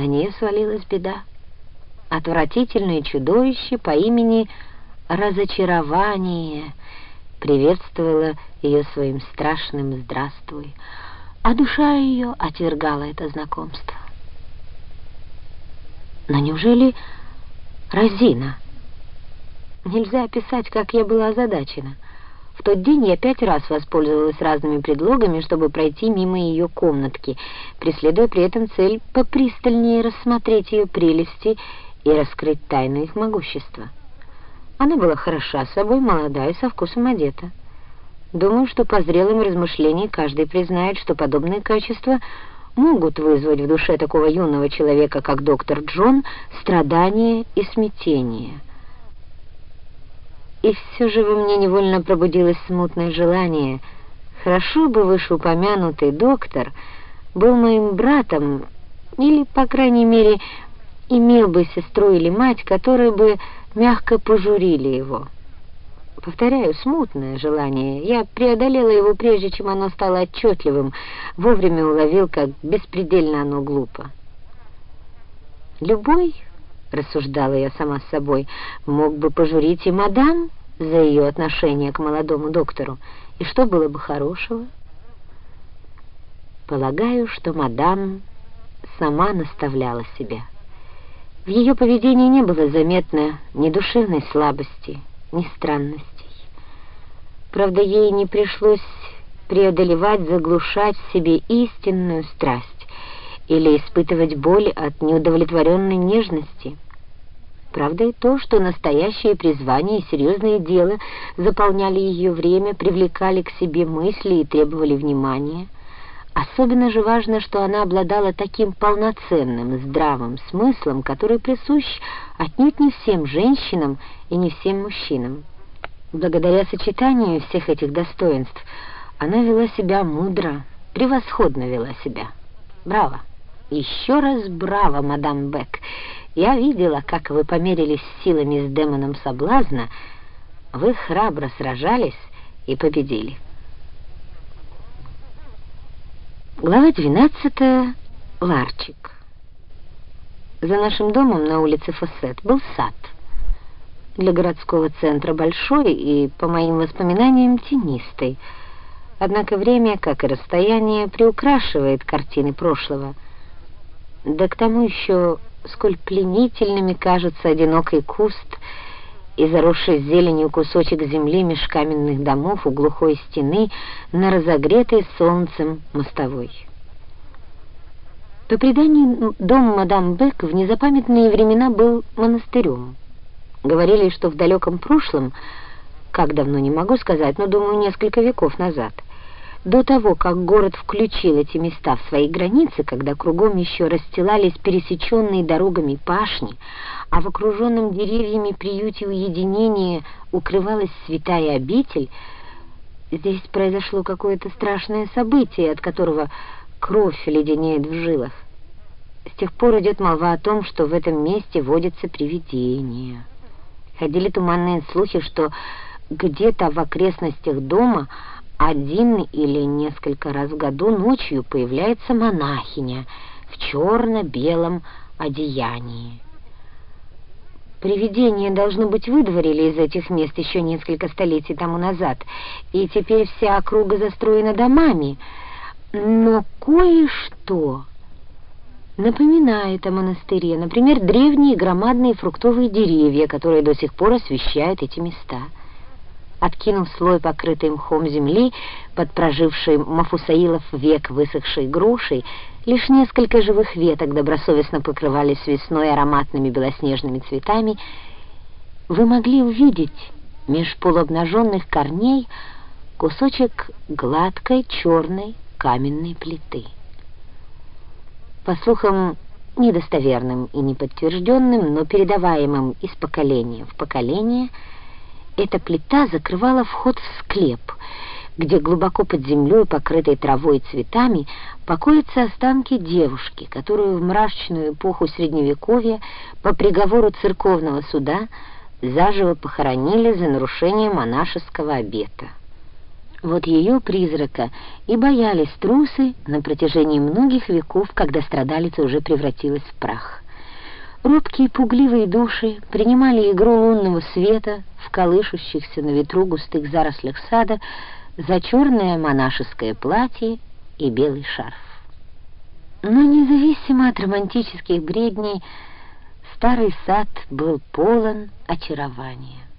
на нее свалилась беда. Отвратительное чудовище по имени Разочарование приветствовало ее своим страшным «здравствуй», а душа ее отвергала это знакомство. Но неужели Розина? Нельзя описать, как я была озадачена. В тот день я пять раз воспользовалась разными предлогами, чтобы пройти мимо ее комнатки, преследуя при этом цель попристальнее рассмотреть ее прелести и раскрыть тайну их могущества. Она была хороша собой, молода и со вкусом одета. Думаю, что по зрелым размышлениям каждый признает, что подобные качества могут вызвать в душе такого юного человека, как доктор Джон, страдания и смятение. И все же во мне невольно пробудилось смутное желание. Хорошо бы вышеупомянутый доктор был моим братом, или, по крайней мере, имел бы сестру или мать, которые бы мягко пожурили его. Повторяю, смутное желание. Я преодолела его прежде, чем оно стало отчетливым, вовремя уловил, как беспредельно оно глупо. Любой, рассуждала я сама с собой, мог бы пожурить и мадам за ее отношение к молодому доктору. И что было бы хорошего? Полагаю, что мадам сама наставляла себя. В ее поведении не было заметно ни душевной слабости, ни странностей. Правда, ей не пришлось преодолевать, заглушать в себе истинную страсть или испытывать боль от неудовлетворенной нежности. Правда и то, что настоящее призвание и серьезное дело заполняли ее время, привлекали к себе мысли и требовали внимания — Особенно же важно, что она обладала таким полноценным, здравым смыслом, который присущ отнюдь не всем женщинам и не всем мужчинам. Благодаря сочетанию всех этих достоинств она вела себя мудро, превосходно вела себя. Браво! Еще раз браво, мадам Бек! Я видела, как вы померились силами с демоном соблазна, вы храбро сражались и победили. Глава 12. Ларчик. За нашим домом на улице Фоссет был сад. Для городского центра большой и, по моим воспоминаниям, тенистый. Однако время, как и расстояние, приукрашивает картины прошлого. Да к тому еще, сколь пленительными кажется одинокий куст — и заросший зеленью кусочек земли меж каменных домов у глухой стены на разогретой солнцем мостовой. По преданию, дом мадам Бек в незапамятные времена был монастырем. Говорили, что в далеком прошлом, как давно не могу сказать, но, думаю, несколько веков назад — до того, как город включил эти места в свои границы, когда кругом еще расстилались пересеченные дорогами пашни, а в окруженном деревьями приюте уединения укрывалась святая обитель, здесь произошло какое-то страшное событие, от которого кровь леденеет в жилах. С тех пор идет молва о том, что в этом месте водятся привидения. Ходили туманные слухи, что где-то в окрестностях дома один или несколько раз в году ночью появляется монахиня в черно-белом одеянии. Привидения, должно быть, выдворили из этих мест еще несколько столетий тому назад, и теперь вся округа застроена домами. Но кое-что напоминает о монастыре, например, древние громадные фруктовые деревья, которые до сих пор освещают эти места — откинув слой покрытый мхом земли, под проживший Мафусаилов век высохшей грушей, лишь несколько живых веток добросовестно покрывались весной ароматными белоснежными цветами, вы могли увидеть меж полуобнаженных корней кусочек гладкой черной каменной плиты. По слухам, недостоверным и неподтвержденным, но передаваемым из поколения в поколение – эта плита закрывала вход в склеп, где глубоко под землей, покрытой травой и цветами, покоятся останки девушки, которую в мрачную эпоху Средневековья по приговору церковного суда заживо похоронили за нарушение монашеского обета. Вот ее призрака и боялись трусы на протяжении многих веков, когда страдалица уже превратилась в прах. Робкие пугливые души принимали игру лунного света в колышущихся на ветру густых зарослях сада за черное монашеское платье и белый шарф. Но независимо от романтических бредней, старый сад был полон очарования.